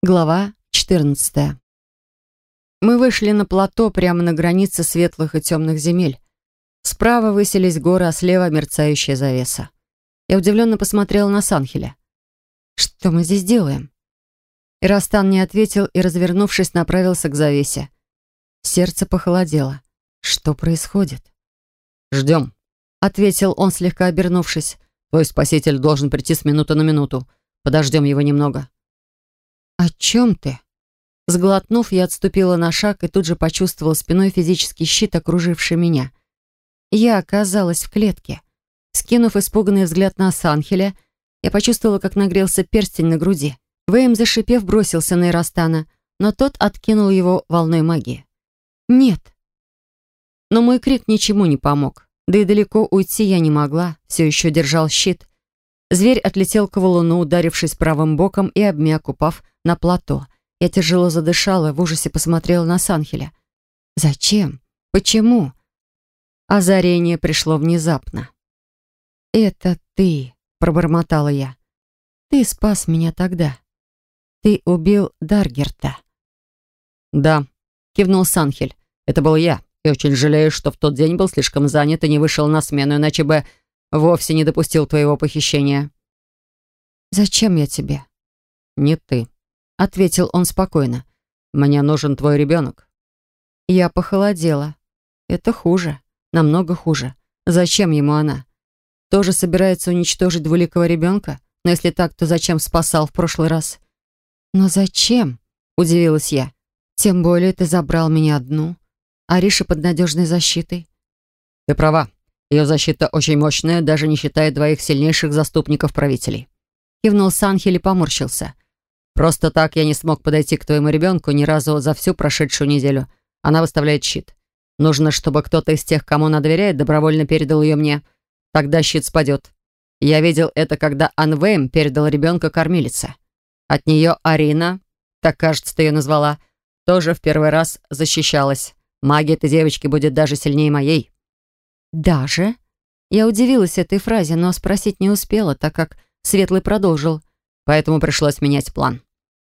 Глава 14. Мы вышли на плато прямо на границе светлых и темных земель. Справа высились горы, а слева мерцающая завеса. Я удивленно посмотрела на Санхеля. «Что мы здесь делаем?» Ирастан не ответил и, развернувшись, направился к завесе. Сердце похолодело. «Что происходит?» «Ждем», — ответил он, слегка обернувшись. «Твой спаситель должен прийти с минуты на минуту. Подождем его немного». «О чем ты?» Сглотнув, я отступила на шаг и тут же почувствовала спиной физический щит, окруживший меня. Я оказалась в клетке. Скинув испуганный взгляд на Санхеля, я почувствовала, как нагрелся перстень на груди. Вэйм, зашипев, бросился на Ирастана, но тот откинул его волной магии. «Нет». Но мой крик ничему не помог. Да и далеко уйти я не могла, все еще держал щит. Зверь отлетел к валуну, ударившись правым боком и обмяк, упав на плато. Я тяжело задышала, в ужасе посмотрела на Санхеля. «Зачем? Почему?» Озарение пришло внезапно. «Это ты», — пробормотала я. «Ты спас меня тогда. Ты убил Даргерта». «Да», — кивнул Санхель. «Это был я. И очень жалею, что в тот день был слишком занят и не вышел на смену, иначе бы вовсе не допустил твоего похищения». «Зачем я тебе?» «Не ты», — ответил он спокойно. «Мне нужен твой ребенок». Я похолодела. Это хуже, намного хуже. Зачем ему она? Тоже собирается уничтожить двуликого ребенка? Но если так, то зачем спасал в прошлый раз? «Но зачем?» — удивилась я. «Тем более ты забрал меня одну. Ариша под надежной защитой». «Ты права. Ее защита очень мощная, даже не считая двоих сильнейших заступников правителей». Кивнул Санхель и поморщился. Просто так я не смог подойти к твоему ребенку ни разу за всю прошедшую неделю. Она выставляет щит. Нужно, чтобы кто-то из тех, кому она доверяет, добровольно передал ее мне. Тогда щит спадет. Я видел это, когда Анвейм передал ребенка кормилице. От нее Арина, так кажется, ты ее назвала, тоже в первый раз защищалась. Магия этой девочки будет даже сильнее моей. «Даже?» Я удивилась этой фразе, но спросить не успела, так как Светлый продолжил. Поэтому пришлось менять план.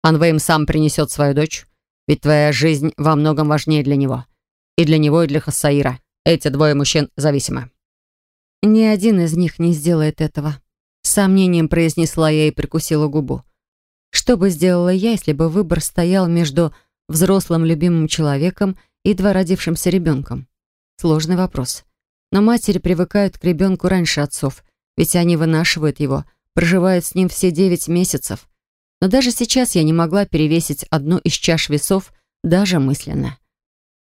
Анвейм сам принесет свою дочь, ведь твоя жизнь во многом важнее для него. И для него, и для Хасаира. Эти двое мужчин зависимы. Ни один из них не сделает этого. С сомнением произнесла я и прикусила губу. Что бы сделала я, если бы выбор стоял между взрослым любимым человеком и едва ребенком? Сложный вопрос. Но матери привыкают к ребенку раньше отцов, ведь они вынашивают его, проживают с ним все девять месяцев. Но даже сейчас я не могла перевесить одну из чаш весов даже мысленно.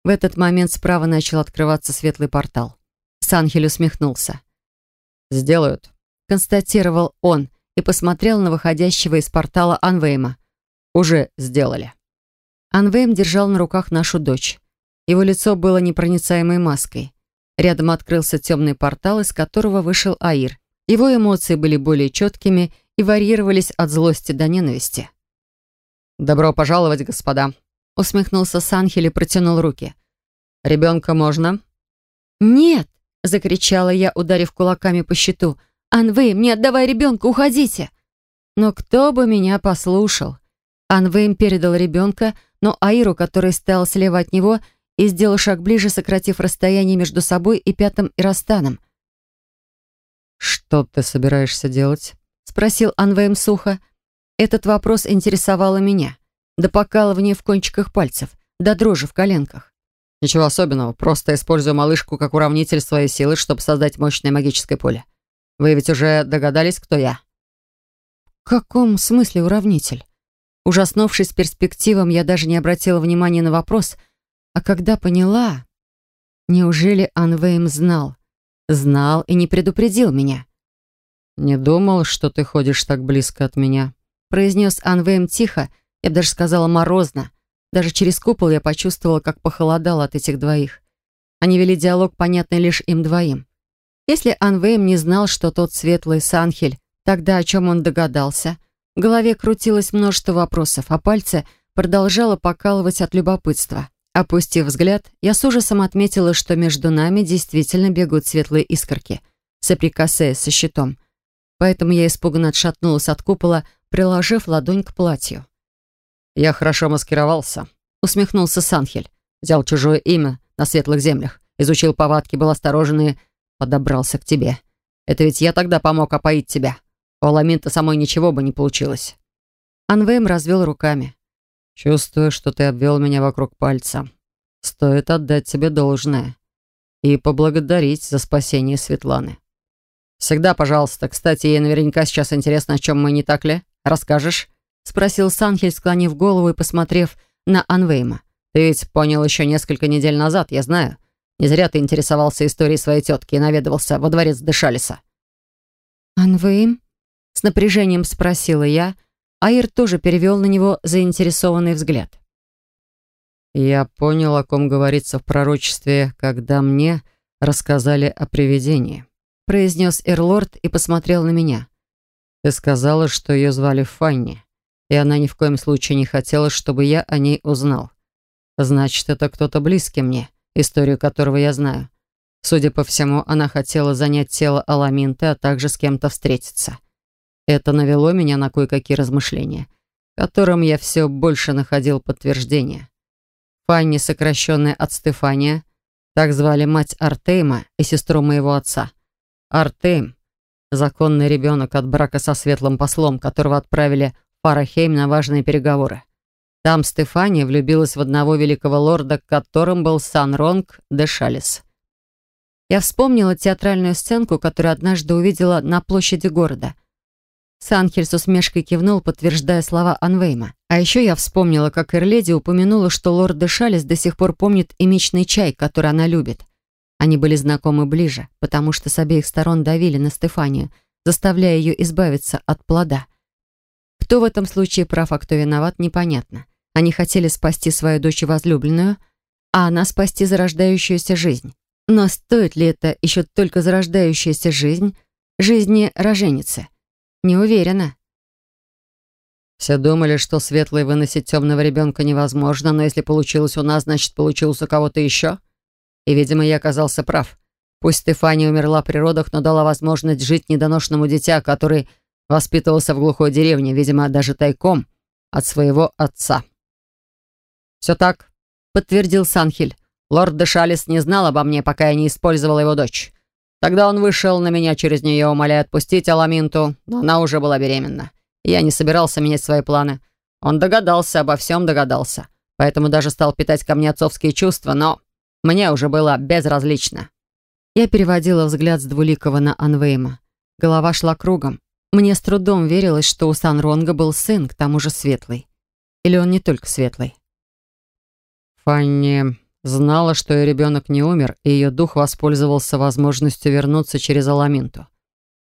В этот момент справа начал открываться светлый портал. Санхель усмехнулся. «Сделают», — констатировал он и посмотрел на выходящего из портала Анвейма. «Уже сделали». Анвейм держал на руках нашу дочь. Его лицо было непроницаемой маской. Рядом открылся темный портал, из которого вышел Аир. Его эмоции были более четкими и варьировались от злости до ненависти. «Добро пожаловать, господа», — усмехнулся Санхель и протянул руки. «Ребенка можно?» «Нет!» — закричала я, ударив кулаками по щиту. «Анвей, мне отдавай ребенка, уходите!» Но кто бы меня послушал? Анвейм передал ребенка, но Аиру, который стоял слева от него, и сделал шаг ближе, сократив расстояние между собой и пятым Ирастаном. «Что ты собираешься делать?» спросил Анвейм сухо. Этот вопрос интересовало меня. До покалывания в кончиках пальцев, до дрожи в коленках. «Ничего особенного. Просто использую малышку как уравнитель своей силы, чтобы создать мощное магическое поле. Вы ведь уже догадались, кто я?» «В каком смысле уравнитель?» Ужаснувшись перспективам, я даже не обратила внимания на вопрос, а когда поняла... Неужели Анвейм знал? Знал и не предупредил меня. «Не думал, что ты ходишь так близко от меня», произнес Анвейм тихо, я бы даже сказала морозно. Даже через купол я почувствовала, как похолодало от этих двоих. Они вели диалог, понятный лишь им двоим. Если Анвейм не знал, что тот светлый Санхель, тогда о чем он догадался? В голове крутилось множество вопросов, а пальцы продолжало покалывать от любопытства. Опустив взгляд, я с ужасом отметила, что между нами действительно бегут светлые искорки, соприкасаясь со щитом — поэтому я испуганно отшатнулась от купола, приложив ладонь к платью. «Я хорошо маскировался», — усмехнулся Санхель. «Взял чужое имя на светлых землях, изучил повадки, был осторожен и подобрался к тебе. Это ведь я тогда помог опоить тебя. У Аламинта самой ничего бы не получилось». Анвейм развел руками. «Чувствую, что ты обвел меня вокруг пальца. Стоит отдать тебе должное и поблагодарить за спасение Светланы. Всегда, пожалуйста. Кстати, ей наверняка сейчас интересно, о чем мы, не так ли? Расскажешь?» Спросил Санхель, склонив голову и посмотрев на Анвейма. «Ты ведь понял еще несколько недель назад, я знаю. Не зря ты интересовался историей своей тетки и наведывался во дворец Дешалиса». «Анвейм?» С напряжением спросила я. Аир тоже перевел на него заинтересованный взгляд. «Я понял, о ком говорится в пророчестве, когда мне рассказали о привидении», произнес Эрлорд и посмотрел на меня. «Ты сказала, что ее звали Фанни, и она ни в коем случае не хотела, чтобы я о ней узнал. Значит, это кто-то близкий мне, историю которого я знаю. Судя по всему, она хотела занять тело Аламинты, а также с кем-то встретиться. Это навело меня на кое-какие размышления, которым я все больше находил подтверждение. Фанни, сокращенная от Стефания, так звали мать Артейма и сестру моего отца. Артейм — законный ребенок от брака со светлым послом, которого отправили в Фарахейм на важные переговоры. Там Стефания влюбилась в одного великого лорда, которым был Сан-Ронг де Шалис. Я вспомнила театральную сценку, которую однажды увидела на площади города — Санхель с усмешкой кивнул, подтверждая слова Анвейма. А еще я вспомнила, как Эрледи упомянула, что лорд де Шалис до сих пор помнит и мечный чай, который она любит. Они были знакомы ближе, потому что с обеих сторон давили на Стефанию, заставляя ее избавиться от плода. Кто в этом случае прав, а кто виноват, непонятно. Они хотели спасти свою дочь возлюбленную, а она спасти зарождающуюся жизнь. Но стоит ли это еще только зарождающаяся жизнь, жизни роженицы? Не уверена. Все думали, что светлой выносить темного ребенка невозможно, но если получилось у нас, значит, получилось у кого-то еще. И, видимо, я оказался прав. Пусть Стефания умерла при родах, но дала возможность жить недоношенному дитя, который воспитывался в глухой деревне, видимо, даже тайком от своего отца. «Все так», — подтвердил Санхель. «Лорд де Шалис не знал обо мне, пока я не использовала его дочь. Тогда он вышел на меня через нее, умоляя отпустить Аламинту, но она уже была беременна. Я не собирался менять свои планы. Он догадался, обо всем догадался. Поэтому даже стал питать ко мне отцовские чувства, но мне уже было безразлично. Я переводила взгляд с Двуликова на Анвейма. Голова шла кругом. Мне с трудом верилось, что у Санронга был сын, к тому же светлый. Или он не только светлый? «Фанни Знала, что ее ребенок не умер, и ее дух воспользовался возможностью вернуться через Аламинту.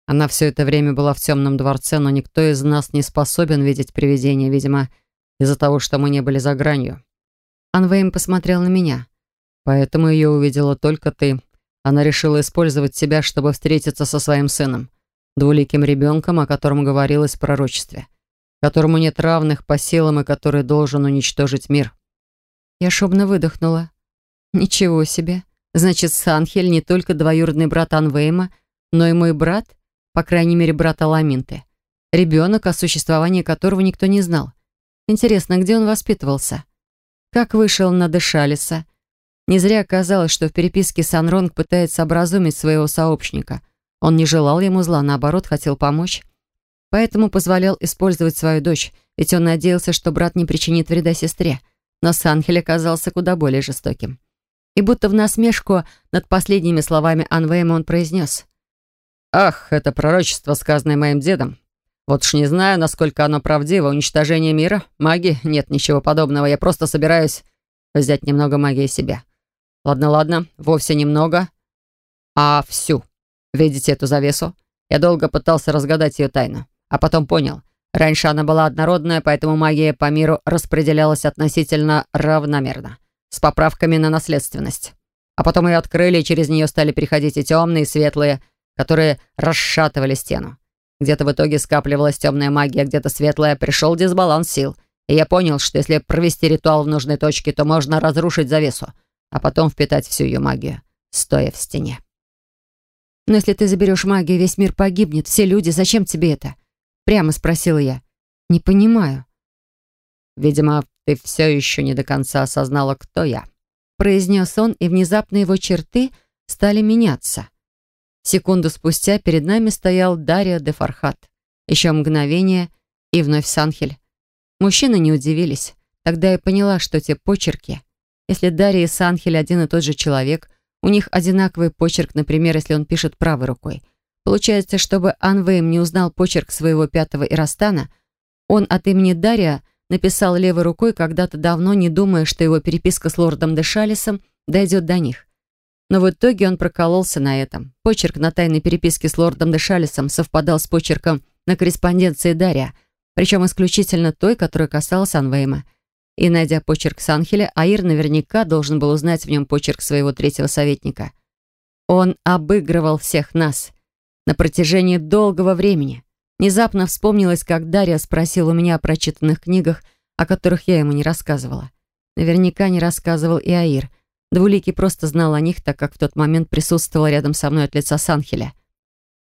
Она все это время была в темном дворце, но никто из нас не способен видеть привидения, видимо, из-за того, что мы не были за гранью. Анвейм посмотрел на меня. Поэтому ее увидела только ты. Она решила использовать себя, чтобы встретиться со своим сыном, двуликим ребенком, о котором говорилось в пророчестве, которому нет равных по силам и который должен уничтожить мир. Я шумно выдохнула. Ничего себе. Значит, Санхель не только двоюродный брат Анвейма, но и мой брат, по крайней мере, брат Аламинты. Ребенок, о существовании которого никто не знал. Интересно, где он воспитывался? Как вышел на Дешалиса? Не зря оказалось, что в переписке Санронг пытается образумить своего сообщника. Он не желал ему зла, наоборот, хотел помочь. Поэтому позволял использовать свою дочь, ведь он надеялся, что брат не причинит вреда сестре. Но Санхель оказался куда более жестоким. И будто в насмешку над последними словами Анвейма он произнес. «Ах, это пророчество, сказанное моим дедом. Вот уж не знаю, насколько оно правдиво. Уничтожение мира? Магии? Нет ничего подобного. Я просто собираюсь взять немного магии себе. Ладно, ладно, вовсе немного, а всю. Видите эту завесу? Я долго пытался разгадать ее тайну, а потом понял. Раньше она была однородная, поэтому магия по миру распределялась относительно равномерно с поправками на наследственность. А потом ее открыли, и через нее стали переходить и темные, и светлые, которые расшатывали стену. Где-то в итоге скапливалась темная магия, где-то светлая, пришел дисбаланс сил. И я понял, что если провести ритуал в нужной точке, то можно разрушить завесу, а потом впитать всю ее магию, стоя в стене. «Но если ты заберешь магию, весь мир погибнет, все люди, зачем тебе это?» Прямо спросила я. «Не понимаю». видимо, ты все еще не до конца осознала, кто я», произнес он, и внезапно его черты стали меняться. Секунду спустя перед нами стоял Дарья де Фархат. Еще мгновение, и вновь Санхель. Мужчины не удивились. Тогда я поняла, что те почерки. Если Дарья и Санхель один и тот же человек, у них одинаковый почерк, например, если он пишет правой рукой. Получается, чтобы Анвейм не узнал почерк своего пятого Ирастана, он от имени Дарья написал левой рукой когда-то давно, не думая, что его переписка с лордом Дешалисом дойдет до них. Но в итоге он прокололся на этом. Почерк на тайной переписке с лордом Дешалисом совпадал с почерком на корреспонденции Дарья, причем исключительно той, которая касалась Анвейма – и, найдя почерк Санхеля, Аир наверняка должен был узнать в нем почерк своего третьего советника. Он обыгрывал всех нас на протяжении долгого времени. Внезапно вспомнилось, как Дарья спросил у меня о прочитанных книгах, о которых я ему не рассказывала. Наверняка не рассказывал и Аир. Двуликий просто знал о них, так как в тот момент присутствовал рядом со мной от лица Санхеля.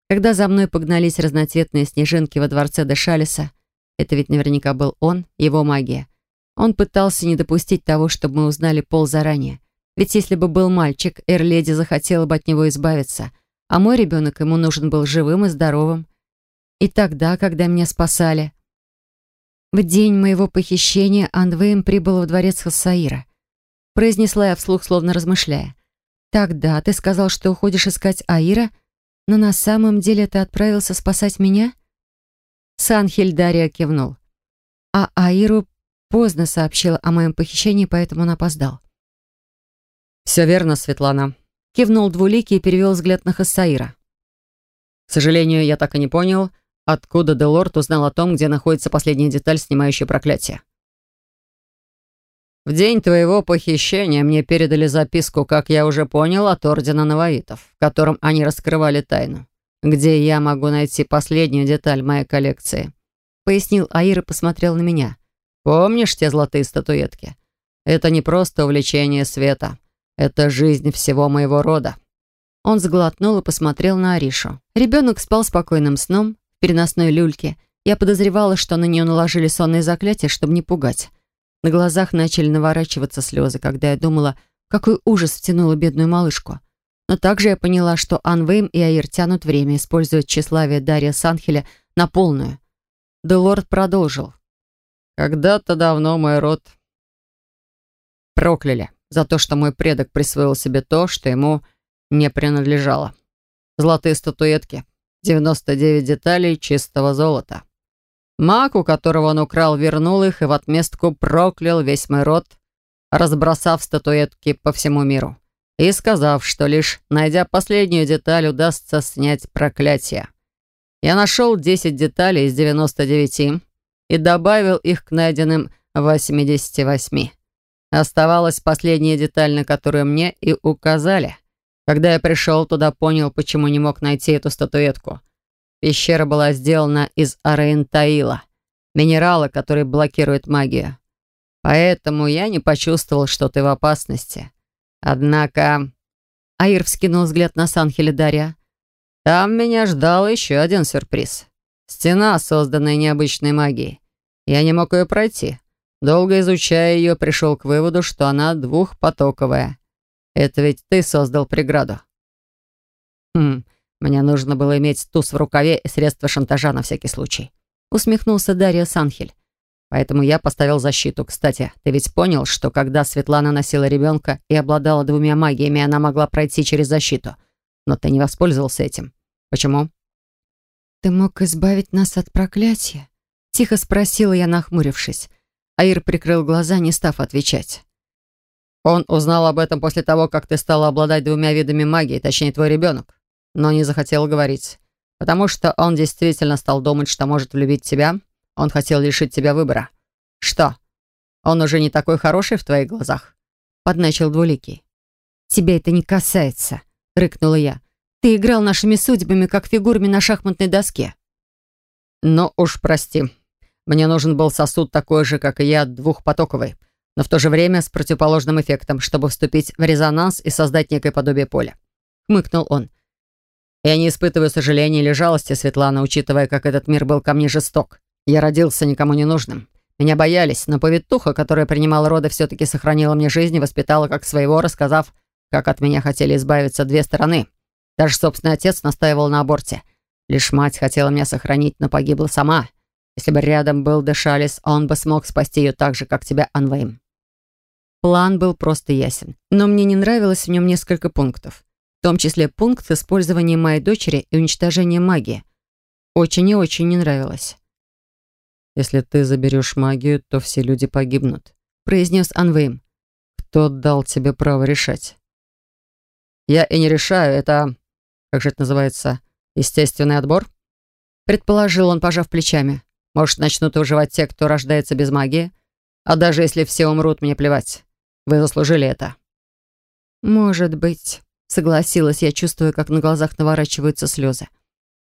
Когда за мной погнались разноцветные снежинки во дворце Дешалиса, это ведь наверняка был он, его магия, он пытался не допустить того, чтобы мы узнали пол заранее. Ведь если бы был мальчик, Эрледи захотела бы от него избавиться, а мой ребенок ему нужен был живым и здоровым. И тогда, когда меня спасали... В день моего похищения Андвейм прибыл в дворец Хассаира. Произнесла я вслух, словно размышляя. «Тогда ты сказал, что уходишь искать Аира, но на самом деле ты отправился спасать меня?» Санхель Дарья кивнул. «А Аиру поздно сообщил о моем похищении, поэтому он опоздал. «Все верно, Светлана», — кивнул Двуликий и перевел взгляд на Хассаира. «К сожалению, я так и не понял, откуда Делорд узнал о том, где находится последняя деталь, снимающая проклятие. В день твоего похищения мне передали записку, как я уже понял, от Ордена Наваитов, в котором они раскрывали тайну, где я могу найти последнюю деталь моей коллекции», — пояснил Аир и посмотрел на меня. Помнишь те золотые статуэтки? Это не просто увлечение света. Это жизнь всего моего рода». Он сглотнул и посмотрел на Аришу. Ребенок спал спокойным сном переносной люльке. Я подозревала, что на нее наложили сонные заклятия, чтобы не пугать. На глазах начали наворачиваться слезы, когда я думала, какой ужас втянула бедную малышку. Но также я поняла, что Анвейм и Аир тянут время, используя тщеславие Дарья Санхеля на полную. Делорд продолжил. Когда-то давно мой род прокляли за то, что мой предок присвоил себе то, что ему не принадлежало. Золотые статуэтки, 99 деталей чистого золота. Маг, у которого он украл, вернул их и в отместку проклял весь мой род, разбросав статуэтки по всему миру и сказав, что лишь найдя последнюю деталь, удастся снять проклятие. Я нашел 10 деталей из 99 и добавил их к найденным 88. Оставалась последняя деталь, на которую мне и указали. Когда я пришел туда, понял, почему не мог найти эту статуэтку. Пещера была сделана из арейнтаила, минерала, который блокирует магию. Поэтому я не почувствовал, что ты в опасности. Однако... Аир вскинул взгляд на Санхеля Дарья. Там меня ждал еще один сюрприз. Стена, созданная необычной магией. Я не мог ее пройти. Долго изучая ее, пришел к выводу, что она двухпотоковая. Это ведь ты создал преграду. Хм, мне нужно было иметь туз в рукаве и средства шантажа на всякий случай. Усмехнулся Дарья Санхель. Поэтому я поставил защиту. Кстати, ты ведь понял, что когда Светлана носила ребенка и обладала двумя магиями, она могла пройти через защиту. Но ты не воспользовался этим. Почему? «Ты мог избавить нас от проклятия?» Тихо спросила я, нахмурившись. Аир прикрыл глаза, не став отвечать. «Он узнал об этом после того, как ты стала обладать двумя видами магии, точнее, твой ребенок, но не захотел говорить, потому что он действительно стал думать, что может влюбить тебя. Он хотел лишить тебя выбора. Что? Он уже не такой хороший в твоих глазах?» Подначил Двуликий. «Тебя это не касается», — рыкнула я. Ты играл нашими судьбами, как фигурами на шахматной доске». «Ну уж прости. Мне нужен был сосуд такой же, как и я, двухпотоковый, но в то же время с противоположным эффектом, чтобы вступить в резонанс и создать некое подобие поля». Хмыкнул он. «Я не испытываю сожаления или жалости, Светлана, учитывая, как этот мир был ко мне жесток. Я родился никому не нужным. Меня боялись, но повитуха, которая принимала роды, все-таки сохранила мне жизнь и воспитала как своего, рассказав, как от меня хотели избавиться две стороны. Даже собственный отец настаивал на аборте. Лишь мать хотела меня сохранить, но погибла сама. Если бы рядом был Дешалис, он бы смог спасти ее так же, как тебя, Анвейм. План был просто ясен, но мне не нравилось в нем несколько пунктов. В том числе пункт с использованием моей дочери и уничтожением магии. Очень и очень не нравилось. «Если ты заберешь магию, то все люди погибнут», — произнес Анвейм. «Кто дал тебе право решать?» «Я и не решаю, это... Как же это называется? Естественный отбор?» Предположил он, пожав плечами. «Может, начнут выживать те, кто рождается без магии? А даже если все умрут, мне плевать. Вы заслужили это». «Может быть», — согласилась я, чувствуя, как на глазах наворачиваются слезы.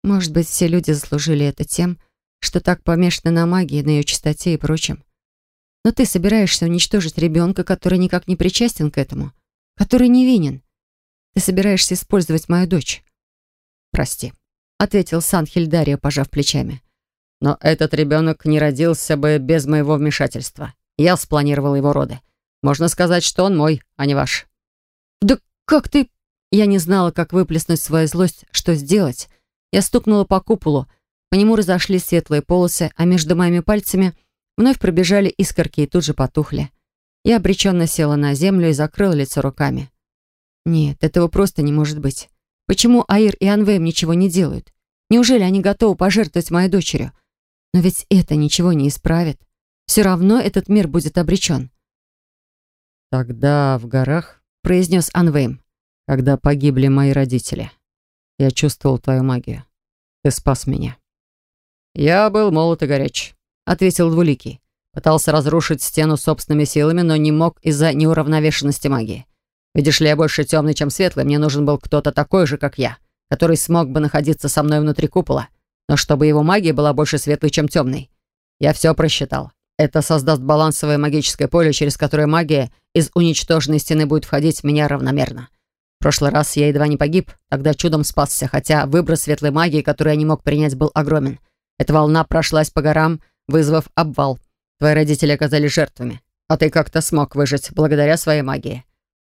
«Может быть, все люди заслужили это тем, что так помешаны на магии, на ее чистоте и прочем. Но ты собираешься уничтожить ребенка, который никак не причастен к этому, который невинен. Ты собираешься использовать мою дочь». «Прости», — ответил Сан-Хильдарио, пожав плечами. «Но этот ребенок не родился бы без моего вмешательства. Я спланировал его роды. Можно сказать, что он мой, а не ваш». «Да как ты...» Я не знала, как выплеснуть свою злость, что сделать. Я стукнула по куполу. По нему разошлись светлые полосы, а между моими пальцами вновь пробежали искорки и тут же потухли. Я обреченно села на землю и закрыла лицо руками. Нет, этого просто не может быть. Почему Аир и Анвейм ничего не делают? Неужели они готовы пожертвовать моей дочерью? Но ведь это ничего не исправит. Все равно этот мир будет обречен. «Тогда в горах», — произнес Анвейм, «когда погибли мои родители, я чувствовал твою магию. Ты спас меня». «Я был молод и горяч», — ответил Двуликий. Пытался разрушить стену собственными силами, но не мог из-за неуравновешенности магии. Видишь ли, я больше темный, чем светлый. Мне нужен был кто-то такой же, как я, который смог бы находиться со мной внутри купола, но чтобы его магия была больше светлой, чем темной. Я все просчитал. Это создаст балансовое магическое поле, через которое магия из уничтоженной стены будет входить в меня равномерно. В прошлый раз я едва не погиб, тогда чудом спасся, хотя выброс светлой магии, который я не мог принять, был огромен. Эта волна прошлась по горам, вызвав обвал. Твои родители оказались жертвами, а ты как-то смог выжить благодаря своей магии.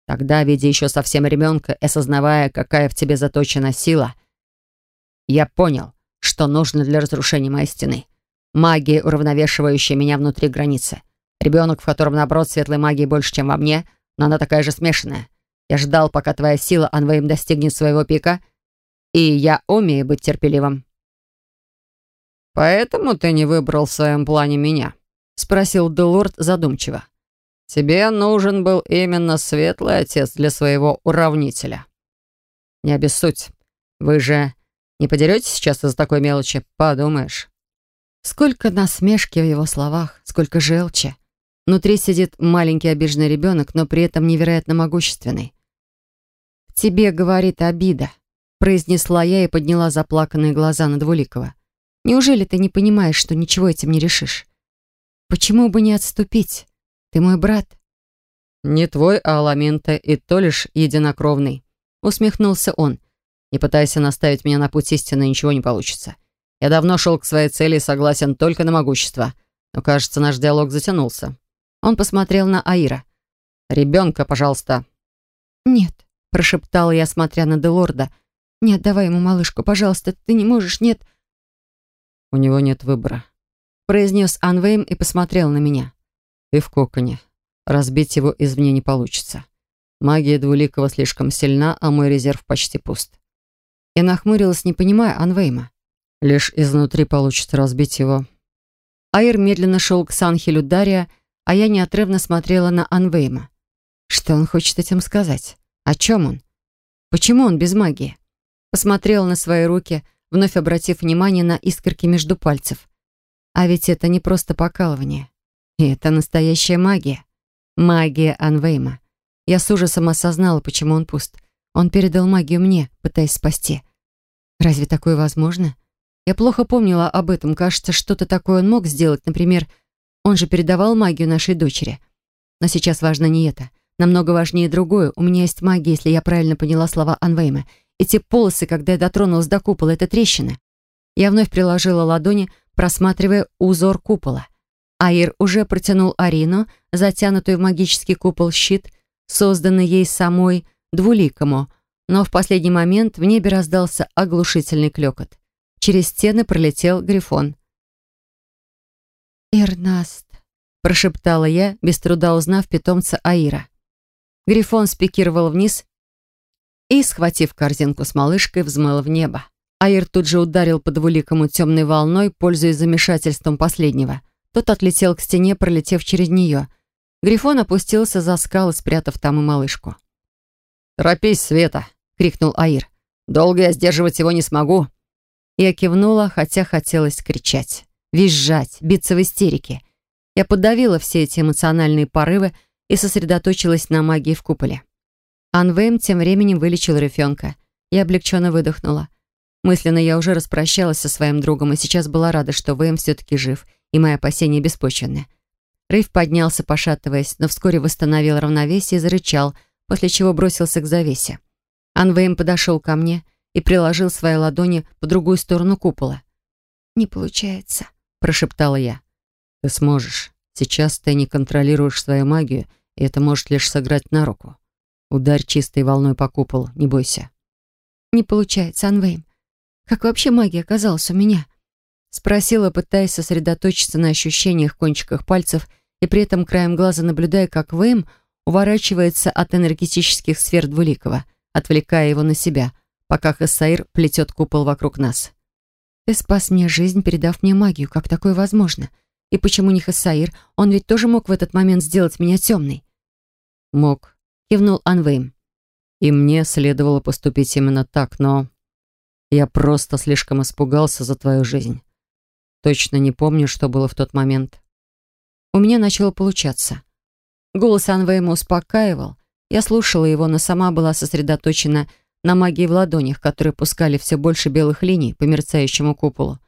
Тогда, видя еще совсем ребенка и осознавая, какая в тебе заточена сила, я понял, что нужно для разрушения моей стены. Магия, уравновешивающая меня внутри границы. Ребенок, в котором, наоборот, светлой магии больше, чем во мне, но она такая же смешанная. Я ждал, пока твоя сила, Анвейм, достигнет своего пика, и я умею быть терпеливым. «Поэтому ты не выбрал в своем плане меня?» — спросил Делорд задумчиво. Тебе нужен был именно светлый отец для своего уравнителя. Не обессудь. Вы же не подеретесь сейчас из-за такой мелочи? Подумаешь. Сколько насмешки в его словах, сколько желчи. Внутри сидит маленький обиженный ребенок, но при этом невероятно могущественный. тебе говорит обида», — произнесла я и подняла заплаканные глаза на Двуликова. «Неужели ты не понимаешь, что ничего этим не решишь? Почему бы не отступить? Ты мой брат». «Не твой, а Аламента, и то лишь единокровный», — усмехнулся он. «Не пытайся наставить меня на путь истины, ничего не получится. Я давно шел к своей цели и согласен только на могущество. Но, кажется, наш диалог затянулся». Он посмотрел на Аира. «Ребенка, пожалуйста». «Нет», — прошептала я, смотря на Делорда. «Не отдавай ему малышку, пожалуйста, ты не можешь, нет». «У него нет выбора», — произнес Анвейм и посмотрел на меня. Ты в коконе. Разбить его извне не получится. Магия Двуликого слишком сильна, а мой резерв почти пуст. Я нахмурилась, не понимая Анвейма. Лишь изнутри получится разбить его. Айр медленно шел к Санхелю Дария, а я неотрывно смотрела на Анвейма. Что он хочет этим сказать? О чем он? Почему он без магии? Посмотрела на свои руки, вновь обратив внимание на искорки между пальцев. А ведь это не просто покалывание. Это настоящая магия. Магия Анвейма. Я с ужасом осознала, почему он пуст. Он передал магию мне, пытаясь спасти. Разве такое возможно? Я плохо помнила об этом. Кажется, что-то такое он мог сделать. Например, он же передавал магию нашей дочери. Но сейчас важно не это. Намного важнее другое. У меня есть магия, если я правильно поняла слова Анвейма. Эти полосы, когда я дотронулась до купола, это трещины. Я вновь приложила ладони, просматривая узор купола. Аир уже протянул Арину, затянутую в магический купол щит, созданный ей самой, двуликому, но в последний момент в небе раздался оглушительный клёкот. Через стены пролетел Грифон. «Эрнаст», — прошептала я, без труда узнав питомца Аира. Грифон спикировал вниз и, схватив корзинку с малышкой, взмыл в небо. Аир тут же ударил по двуликому темной волной, пользуясь замешательством последнего. Тот отлетел к стене, пролетев через нее. Грифон опустился за скалы, спрятав там и малышку. «Торопись, Света!» — крикнул Аир. «Долго я сдерживать его не смогу!» Я кивнула, хотя хотелось кричать, визжать, биться в истерике. Я подавила все эти эмоциональные порывы и сосредоточилась на магии в куполе. Анвейм тем временем вылечил рефенка. Я облегченно выдохнула. Мысленно я уже распрощалась со своим другом и сейчас была рада, что Вэйм все-таки жив, и мои опасения беспочвенны. Рейв поднялся, пошатываясь, но вскоре восстановил равновесие и зарычал, после чего бросился к завесе. Анвейм подошел ко мне и приложил свои ладони по другую сторону купола. «Не получается», — прошептала я. «Ты сможешь. Сейчас ты не контролируешь свою магию, и это может лишь сыграть на руку. Ударь чистой волной по куполу, не бойся». «Не получается, Анвейм. Как вообще магия оказалась у меня? Спросила, пытаясь сосредоточиться на ощущениях кончиках пальцев и при этом краем глаза наблюдая, как Вэйм уворачивается от энергетических сфер Двуликова, отвлекая его на себя, пока Хассаир плетет купол вокруг нас. «Ты спас мне жизнь, передав мне магию. Как такое возможно? И почему не Хассаир? Он ведь тоже мог в этот момент сделать меня темной». «Мог», — кивнул Анвейм. «И мне следовало поступить именно так, но я просто слишком испугался за твою жизнь. Точно не помню, что было в тот момент. У меня начало получаться. Голос Анвейма успокаивал. Я слушала его, но сама была сосредоточена на магии в ладонях, которые пускали все больше белых линий по мерцающему куполу.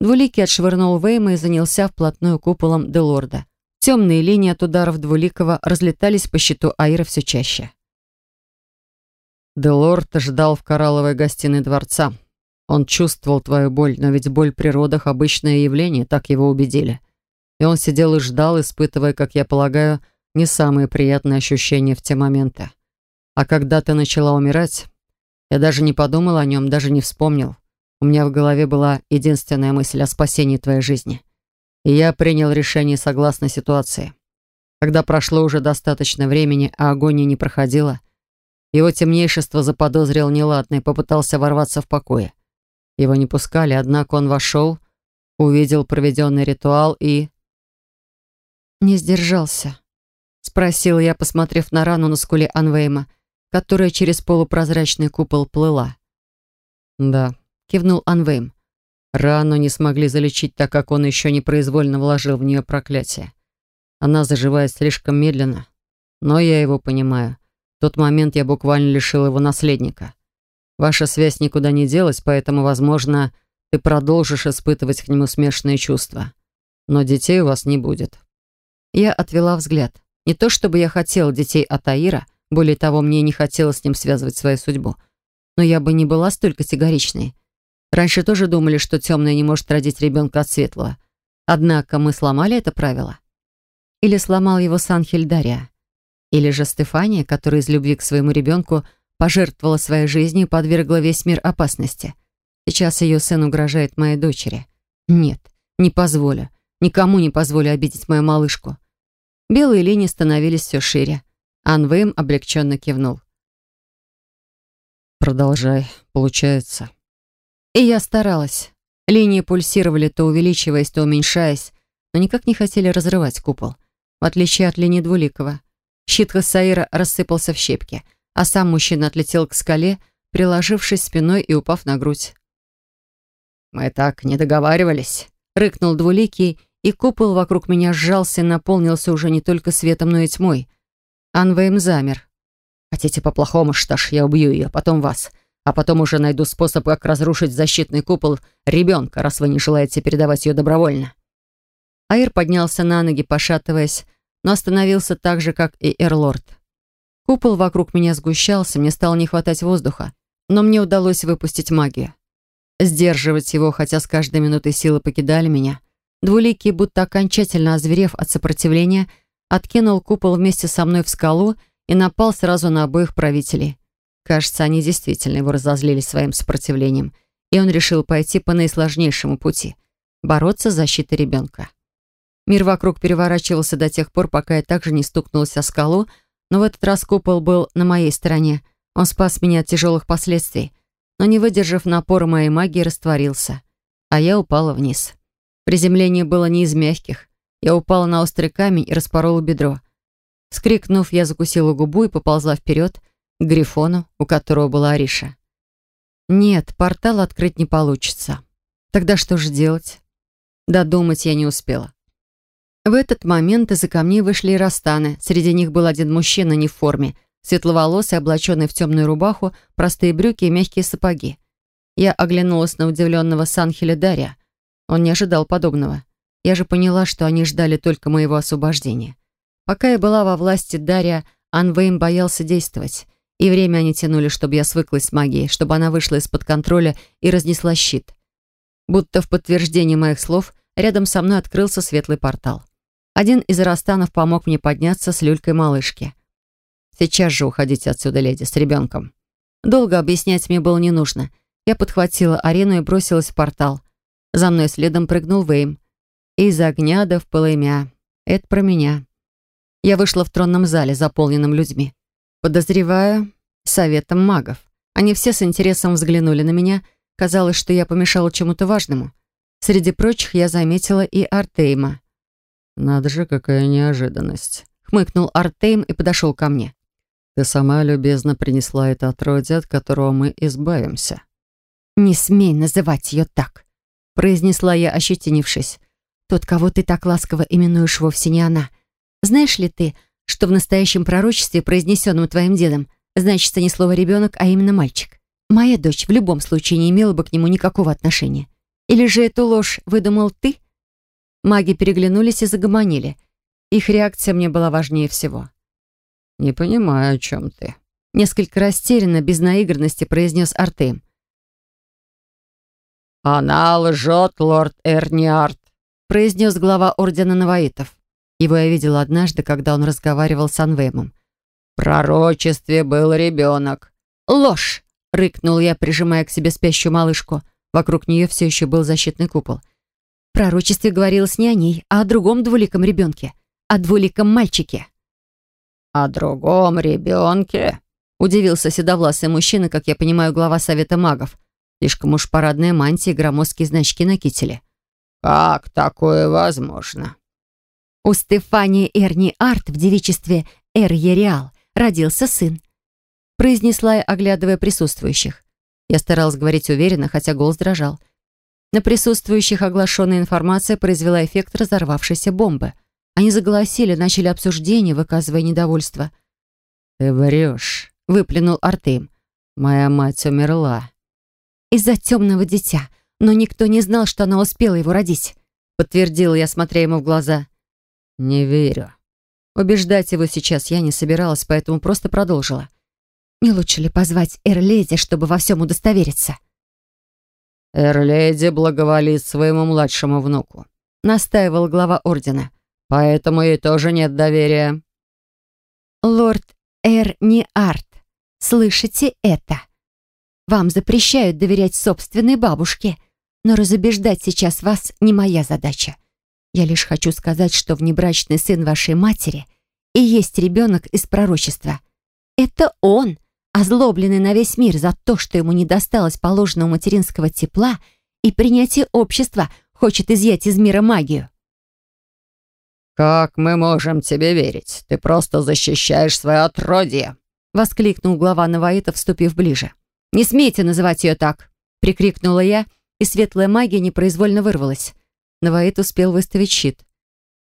Двуликий отшвырнул Вейма и занялся вплотную куполом Делорда. Темные линии от ударов Двуликого разлетались по щиту Аира все чаще. Делорд ждал в коралловой гостиной дворца. Он чувствовал твою боль, но ведь боль при родах — обычное явление, так его убедили. И он сидел и ждал, испытывая, как я полагаю, не самые приятные ощущения в те моменты. А когда ты начала умирать, я даже не подумал о нем, даже не вспомнил. У меня в голове была единственная мысль о спасении твоей жизни. И я принял решение согласно ситуации. Когда прошло уже достаточно времени, а агония не проходила, его темнейшество заподозрил неладное попытался ворваться в покое. Его не пускали, однако он вошел, увидел проведенный ритуал и... «Не сдержался», — спросил я, посмотрев на рану на скуле Анвейма, которая через полупрозрачный купол плыла. «Да», — кивнул Анвейм. Рану не смогли залечить, так как он еще непроизвольно вложил в нее проклятие. Она заживает слишком медленно. Но я его понимаю. В тот момент я буквально лишил его наследника. Ваша связь никуда не делась, поэтому, возможно, ты продолжишь испытывать к нему смешанные чувства. Но детей у вас не будет». Я отвела взгляд. Не то чтобы я хотела детей от Аира, более того, мне не хотелось с ним связывать свою судьбу. Но я бы не была столь категоричной. Раньше тоже думали, что темная не может родить ребенка от светлого. Однако мы сломали это правило. Или сломал его сан Хильдария. Или же Стефания, которая из любви к своему ребенку пожертвовала своей жизнью и подвергла весь мир опасности. Сейчас ее сын угрожает моей дочери. Нет, не позволю. Никому не позволю обидеть мою малышку. Белые линии становились все шире. Анвейм облегченно кивнул. «Продолжай, получается». И я старалась. Линии пульсировали, то увеличиваясь, то уменьшаясь, но никак не хотели разрывать купол. В отличие от линии Двуликова. Щит Хасаира рассыпался в щепки — а сам мужчина отлетел к скале, приложившись спиной и упав на грудь. «Мы так не договаривались», — рыкнул двуликий, и купол вокруг меня сжался и наполнился уже не только светом, но и тьмой. Анвейм замер. «Хотите по-плохому, что ж, я убью ее, потом вас, а потом уже найду способ, как разрушить защитный купол ребенка, раз вы не желаете передавать ее добровольно». Аир поднялся на ноги, пошатываясь, но остановился так же, как и Эрлорд. Купол вокруг меня сгущался, мне стало не хватать воздуха, но мне удалось выпустить магию. Сдерживать его, хотя с каждой минутой силы покидали меня, Двуликий, будто окончательно озверев от сопротивления, откинул купол вместе со мной в скалу и напал сразу на обоих правителей. Кажется, они действительно его разозлили своим сопротивлением, и он решил пойти по наисложнейшему пути — бороться за защитой ребенка. Мир вокруг переворачивался до тех пор, пока я также не стукнулась о скалу, но в этот раз купол был на моей стороне. Он спас меня от тяжелых последствий, но, не выдержав напора моей магии, растворился. А я упала вниз. Приземление было не из мягких. Я упала на острый камень и распорола бедро. Скрикнув, я закусила губу и поползла вперед к Грифону, у которого была Ариша. Нет, портал открыть не получится. Тогда что же делать? Додумать я не успела. В этот момент из-за камней вышли и растаны. Среди них был один мужчина не в форме, светловолосый, облаченный в темную рубаху, простые брюки и мягкие сапоги. Я оглянулась на удивленного Санхеля Дарья. Он не ожидал подобного. Я же поняла, что они ждали только моего освобождения. Пока я была во власти Дарья, Анвейм боялся действовать. И время они тянули, чтобы я свыклась с магией, чтобы она вышла из-под контроля и разнесла щит. Будто в подтверждение моих слов, рядом со мной открылся светлый портал. Один из растанов помог мне подняться с люлькой малышки. «Сейчас же уходите отсюда, леди, с ребенком». Долго объяснять мне было не нужно. Я подхватила арену и бросилась в портал. За мной следом прыгнул Вейм. Из огня до в полымя. Это про меня. Я вышла в тронном зале, заполненном людьми. Подозреваю, советом магов. Они все с интересом взглянули на меня. Казалось, что я помешала чему-то важному. Среди прочих я заметила и Артейма. «Надо же, какая неожиданность!» — хмыкнул Артейм и подошел ко мне. «Ты сама любезно принесла это отродье, от которого мы избавимся». «Не смей называть ее так», — произнесла я, ощетинившись. «Тот, кого ты так ласково именуешь, вовсе не она. Знаешь ли ты, что в настоящем пророчестве, произнесенном твоим дедом, значится не слово «ребенок», а именно «мальчик»? Моя дочь в любом случае не имела бы к нему никакого отношения. Или же эту ложь выдумал ты?» Маги переглянулись и загомонили. Их реакция мне была важнее всего. «Не понимаю, о чем ты». Несколько растерянно, без наигранности произнес Артем. «Она лжет, лорд Эрниард», произнес глава Ордена Наваитов. Его я видела однажды, когда он разговаривал с Анвеймом. «В пророчестве был ребенок». «Ложь!» — рыкнул я, прижимая к себе спящую малышку. Вокруг нее все еще был защитный купол пророчестве говорилось не о ней, а о другом двуликом ребенке, о двуликом мальчике. «О другом ребенке?» — удивился седовласый мужчина, как я понимаю, глава Совета магов. Слишком уж парадная мантия и громоздкие значки на кителе. «Как такое возможно?» У Стефании Эрни Арт в девичестве Эр Ереал родился сын. Произнесла я, оглядывая присутствующих. Я старалась говорить уверенно, хотя голос дрожал. На присутствующих оглашенная информация произвела эффект разорвавшейся бомбы. Они заголосили, начали обсуждение, выказывая недовольство. «Ты врешь», — выплюнул Артем. «Моя мать умерла». «Из-за темного дитя, но никто не знал, что она успела его родить», — подтвердила я, смотря ему в глаза. «Не верю». Убеждать его сейчас я не собиралась, поэтому просто продолжила. «Не лучше ли позвать Эрледи, чтобы во всем удостовериться?» «Эрледи благоволит своему младшему внуку», — настаивал глава ордена. «Поэтому ей тоже нет доверия». «Лорд Эр не Арт, слышите это? Вам запрещают доверять собственной бабушке, но разубеждать сейчас вас не моя задача. Я лишь хочу сказать, что внебрачный сын вашей матери и есть ребенок из пророчества. Это он озлобленный на весь мир за то, что ему не досталось положенного материнского тепла и принятие общества, хочет изъять из мира магию. «Как мы можем тебе верить? Ты просто защищаешь свое отродье!» — воскликнул глава Наваита, вступив ближе. «Не смейте называть ее так!» — прикрикнула я, и светлая магия непроизвольно вырвалась. Наваит успел выставить щит.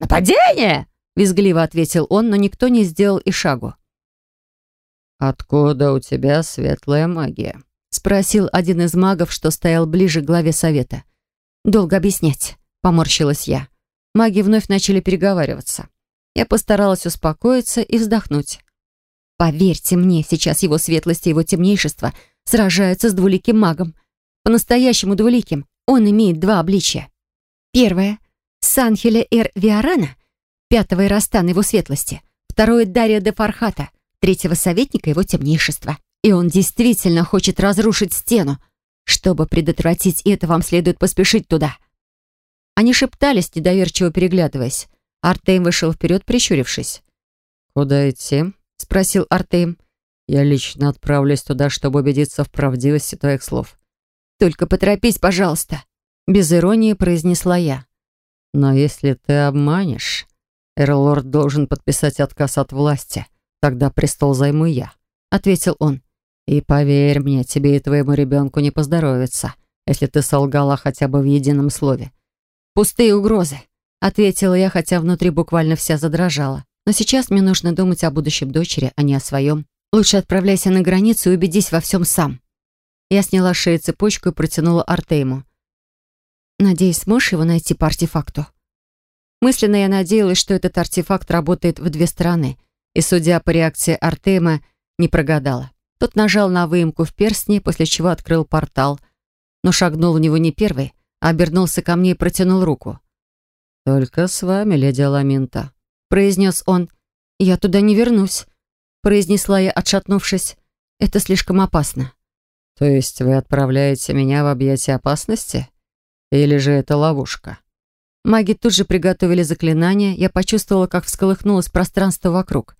«Нападение!» — визгливо ответил он, но никто не сделал и шагу. «Откуда у тебя светлая магия?» — спросил один из магов, что стоял ближе к главе совета. «Долго объяснять», — поморщилась я. Маги вновь начали переговариваться. Я постаралась успокоиться и вздохнуть. «Поверьте мне, сейчас его светлость и его темнейшество сражаются с двуликим магом. По-настоящему двуликим. Он имеет два обличия. Первое Санхеля Эр Виарана, пятого Иростана его светлости, второе Дария де Фархата, третьего советника его темнейшества. И он действительно хочет разрушить стену. Чтобы предотвратить это, вам следует поспешить туда». Они шептались, недоверчиво переглядываясь. Артейм вышел вперед, прищурившись. «Куда идти?» — спросил Артейм. «Я лично отправлюсь туда, чтобы убедиться в правдивости твоих слов». «Только поторопись, пожалуйста», — без иронии произнесла я. «Но если ты обманешь, Эрлорд должен подписать отказ от власти. Тогда престол займу я», — ответил он. «И поверь мне, тебе и твоему ребенку не поздоровится, если ты солгала хотя бы в едином слове». «Пустые угрозы», — ответила я, хотя внутри буквально вся задрожала. «Но сейчас мне нужно думать о будущем дочери, а не о своем. Лучше отправляйся на границу и убедись во всем сам». Я сняла с шеи цепочку и протянула Артейму. «Надеюсь, сможешь его найти по артефакту?» Мысленно я надеялась, что этот артефакт работает в две стороны, и, судя по реакции Артема, не прогадала. Тот нажал на выемку в перстне, после чего открыл портал, но шагнул в него не первый, а обернулся ко мне и протянул руку. «Только с вами, леди Аламинта», — произнес он. «Я туда не вернусь», — произнесла я, отшатнувшись. «Это слишком опасно». «То есть вы отправляете меня в объятия опасности? Или же это ловушка?» Маги тут же приготовили заклинания. Я почувствовала, как всколыхнулось пространство вокруг.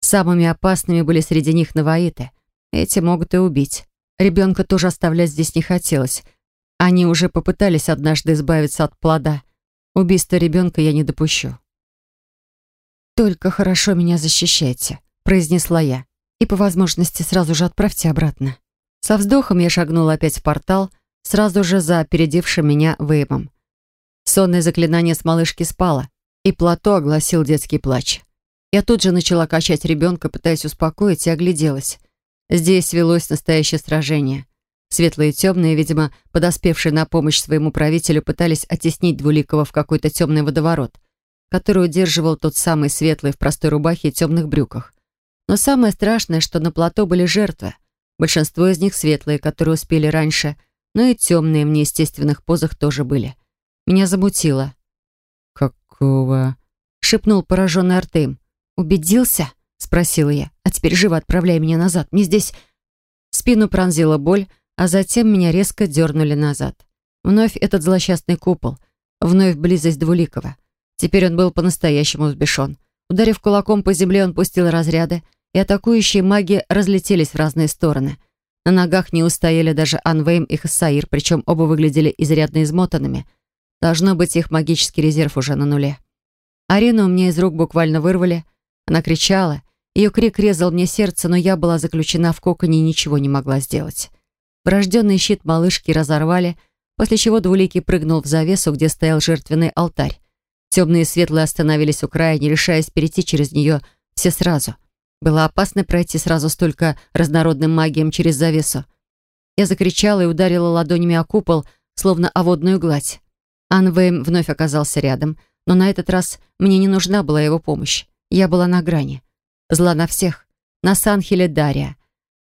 Самыми опасными были среди них наваиты. Эти могут и убить. Ребенка тоже оставлять здесь не хотелось. Они уже попытались однажды избавиться от плода. Убийство ребенка я не допущу. «Только хорошо меня защищайте», — произнесла я. «И по возможности сразу же отправьте обратно». Со вздохом я шагнула опять в портал, сразу же за опередившим меня Веймом. Сонное заклинание с малышки спало, и плато огласил детский плач. Я тут же начала качать ребенка, пытаясь успокоить, и огляделась. Здесь велось настоящее сражение. Светлые и темные, видимо, подоспевшие на помощь своему правителю, пытались оттеснить Двуликова в какой-то темный водоворот, который удерживал тот самый светлый в простой рубахе и темных брюках. Но самое страшное, что на плато были жертвы. Большинство из них светлые, которые успели раньше, но и темные в неестественных позах тоже были. Меня замутило. «Какого?» — шепнул пораженный Артем. «Убедился?» — спросила я. «А теперь живо отправляй меня назад. Мне здесь...» Спину пронзила боль, а затем меня резко дернули назад. Вновь этот злосчастный купол. Вновь близость Двуликова. Теперь он был по-настоящему взбешен. Ударив кулаком по земле, он пустил разряды, и атакующие маги разлетелись в разные стороны. На ногах не устояли даже Анвейм и Хассаир, причем оба выглядели изрядно измотанными. Должно быть, их магический резерв уже на нуле. Арину меня из рук буквально вырвали. Она кричала. Ее крик резал мне сердце, но я была заключена в коконе и ничего не могла сделать. Врожденный щит малышки разорвали, после чего Двуликий прыгнул в завесу, где стоял жертвенный алтарь. Темные и светлые остановились у края, не решаясь перейти через нее все сразу. Было опасно пройти сразу столько разнородным магиям через завесу. Я закричала и ударила ладонями о купол, словно о водную гладь. Анвейм вновь оказался рядом, но на этот раз мне не нужна была его помощь. Я была на грани. Зла на всех. На Санхеля Дария,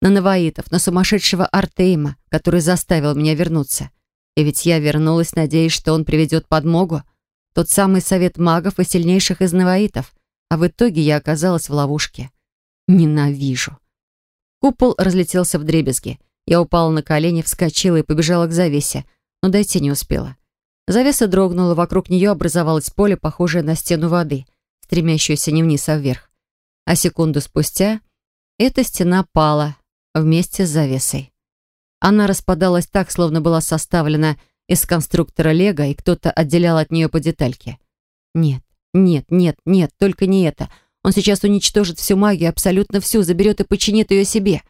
на Наваитов, на сумасшедшего Артейма, который заставил меня вернуться. И ведь я вернулась, надеясь, что он приведет подмогу. Тот самый совет магов и сильнейших из Наваитов. А в итоге я оказалась в ловушке. Ненавижу. Купол разлетелся в дребезги. Я упала на колени, вскочила и побежала к завесе, но дойти не успела. Завеса дрогнула, вокруг нее образовалось поле, похожее на стену воды, стремящуюся не вниз, а вверх. А секунду спустя эта стена пала вместе с завесой. Она распадалась так, словно была составлена из конструктора Лего, и кто-то отделял от нее по детальке. Нет, нет, нет, нет, только не это — он сейчас уничтожит всю магию, абсолютно всю, заберет и подчинит ее себе.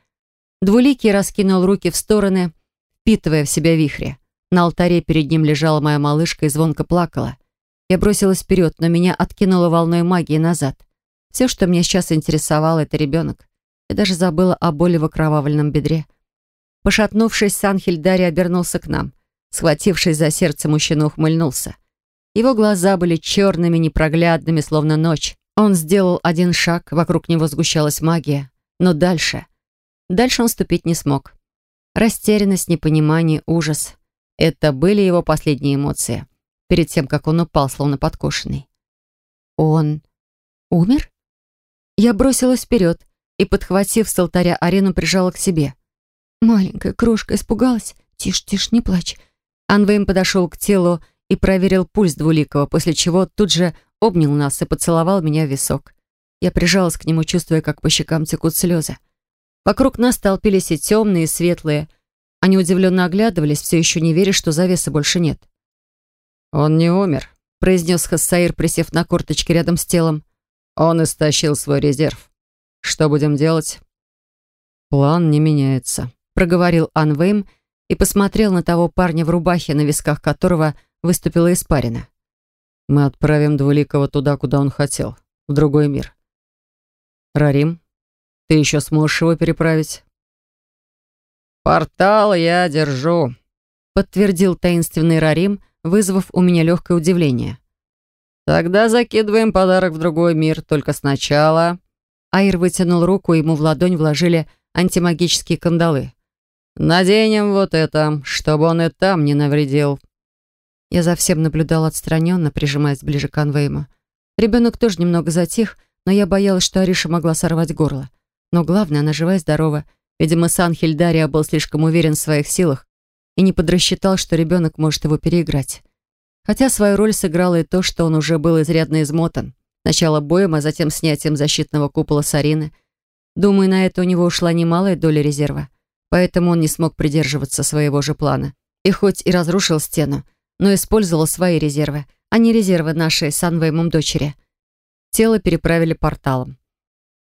Двуликий раскинул руки в стороны, впитывая в себя вихри. На алтаре перед ним лежала моя малышка и звонко плакала. Я бросилась вперед, но меня откинуло волной магии назад. Все, что меня сейчас интересовало, это ребенок. Я даже забыла о боли в окровавленном бедре. Пошатнувшись, Санхельдари обернулся к нам. Схватившись за сердце, мужчина ухмыльнулся. Его глаза были черными, непроглядными, словно ночь. Он сделал один шаг, вокруг него сгущалась магия. Но дальше... Дальше он ступить не смог. Растерянность, непонимание, ужас. Это были его последние эмоции. перед тем, как он упал, словно подкошенный. «Он умер?» Я бросилась вперед и, подхватив с алтаря арену, прижала к себе. Маленькая крошка испугалась. «Тише, тише, не плачь». Анвейм подошел к телу и проверил пульс двуликого, после чего тут же обнял нас и поцеловал меня в висок. Я прижалась к нему, чувствуя, как по щекам текут слезы. Вокруг нас толпились и темные, и светлые. Они удивленно оглядывались, все еще не веря, что завесы больше нет. «Он не умер», — произнес Хассаир, присев на корточки рядом с телом. «Он истощил свой резерв. Что будем делать?» «План не меняется», — проговорил Анвейм и посмотрел на того парня в рубахе, на висках которого выступила испарина. «Мы отправим Двуликого туда, куда он хотел, в другой мир. Рарим, ты еще сможешь его переправить?» «Портал я держу», — подтвердил таинственный Рарим, вызвав у меня легкое удивление. «Тогда закидываем подарок в другой мир, только сначала...» Айр вытянул руку, ему в ладонь вложили антимагические кандалы. «Наденем вот это, чтобы он и там не навредил». Я за всем наблюдала отстраненно, прижимаясь ближе к Анвейму. Ребенок тоже немного затих, но я боялась, что Ариша могла сорвать горло. Но главное, она жива и здорова. Видимо, сан Хильдария был слишком уверен в своих силах и не подрасчитал, что ребенок может его переиграть. Хотя свою роль сыграло и то, что он уже был изрядно измотан. Сначала боем, а затем снятием защитного купола Сарины. Думаю, на это у него ушла немалая доля резерва. Поэтому он не смог придерживаться своего же плана. И хоть и разрушил стену, но использовал свои резервы, а не резервы нашей с Анвеймом дочери. Тело переправили порталом.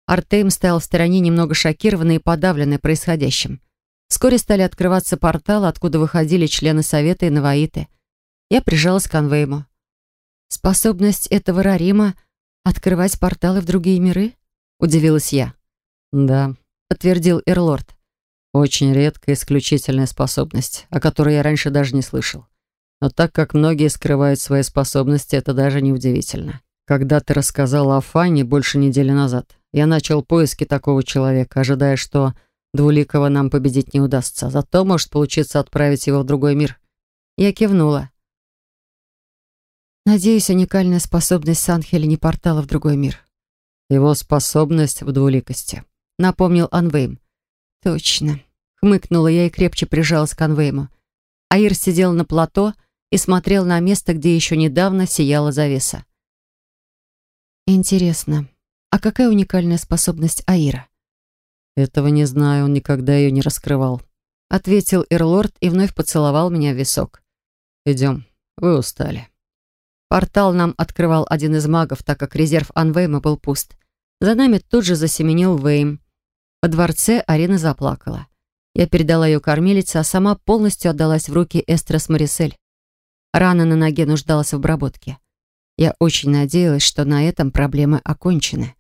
Артейм стоял в стороне, немного шокированный и подавленный происходящим. Вскоре стали открываться порталы, откуда выходили члены Совета и Наваиты. Я прижалась к Анвейму. «Способность этого Рарима открывать порталы в другие миры?» — удивилась я. «Да», — подтвердил Эрлорд. «Очень редкая, исключительная способность, о которой я раньше даже не слышал. Но так как многие скрывают свои способности, это даже не удивительно. Когда ты рассказала о Фане больше недели назад, я начал поиски такого человека, ожидая, что Двуликого нам победить не удастся. Зато может получиться отправить его в другой мир. Я кивнула. Надеюсь, уникальная способность Санхеля не портала в другой мир. Его способность в двуликости. Напомнил Анвейм. Точно. Хмыкнула я и крепче прижалась к Анвейму. Аир сидел на плато и смотрел на место, где еще недавно сияла завеса. Интересно, а какая уникальная способность Аира? Этого не знаю, он никогда ее не раскрывал. Ответил Эрлорд и вновь поцеловал меня в висок. Идем, вы устали. Портал нам открывал один из магов, так как резерв Анвейма был пуст. За нами тут же засеменил Вейм. Во дворце Арина заплакала. Я передала ее кормилице, а сама полностью отдалась в руки Эстрас Марисель. Рана на ноге нуждалась в обработке. Я очень надеялась, что на этом проблемы окончены.